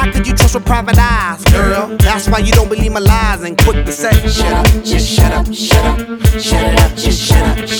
How could you trust with private eyes, girl? That's why you don't believe my lies and quick to say, shut up, just shut up, shut up, shut it up, just shut up, shut up.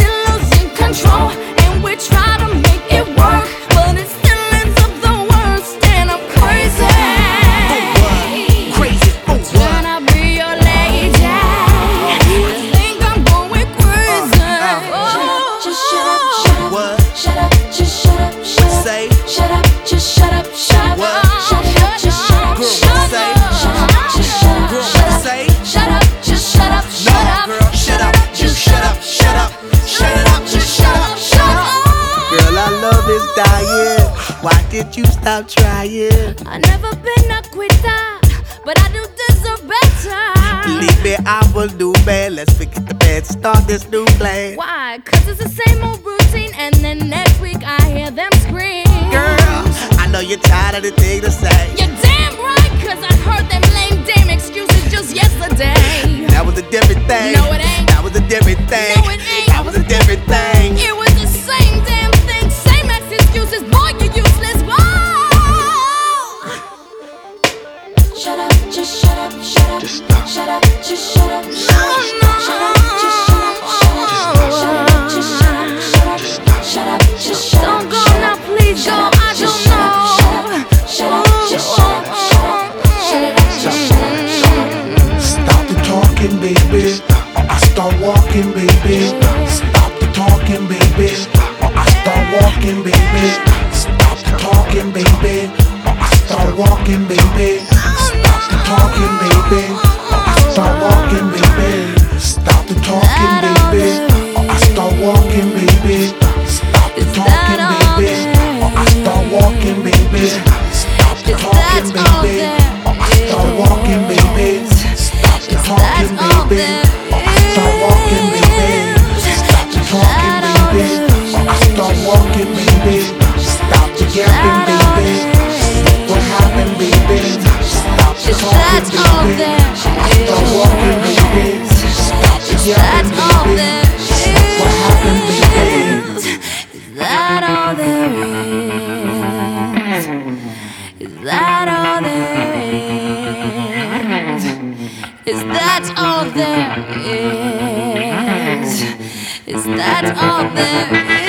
just shut up, shut up. Shut up, just shut up, shut up. Shut up, just shut up, shut up. say, Shut up, just shut up, shut up. girl, shut up, you shut up, shut up, shut it up, just shut up, shut up. Girl, our love is dying. Why did you stop trying? I never been a quitter, but I do deserve better. Believe me, I will do bad. Let's forget the bad, start this new plan. Why? Cause it's the same old routine, and then next week I hear them scream. Girl, I know you're tired of the thing to say. You're damn right, cause I heard them lame damn excuses just yesterday. That was a different thing. No, it ain't. That was a different thing. No, it ain't. That was a different thing. It was the same damn thing, same as excuses. Boy, you're useless. Whoa! Shut up, just shut up, shut up. Just stop. Shut up, just shut shut up. Baby. I start walking, baby. Stop the talking, baby. I start walking, baby. Stop the talking, baby. I start walking, baby. Stop the talking, baby. I start walking, baby. Stop the talking, baby. I start walking, baby. Walking, baby. Stop the yapping, baby. Look what happened, baby. Stop the talking, baby. Start walking, baby. Stop the yapping, baby. Look what happened, baby. Is that all there is? Is that all there is? Is that all there is? Is that all there is?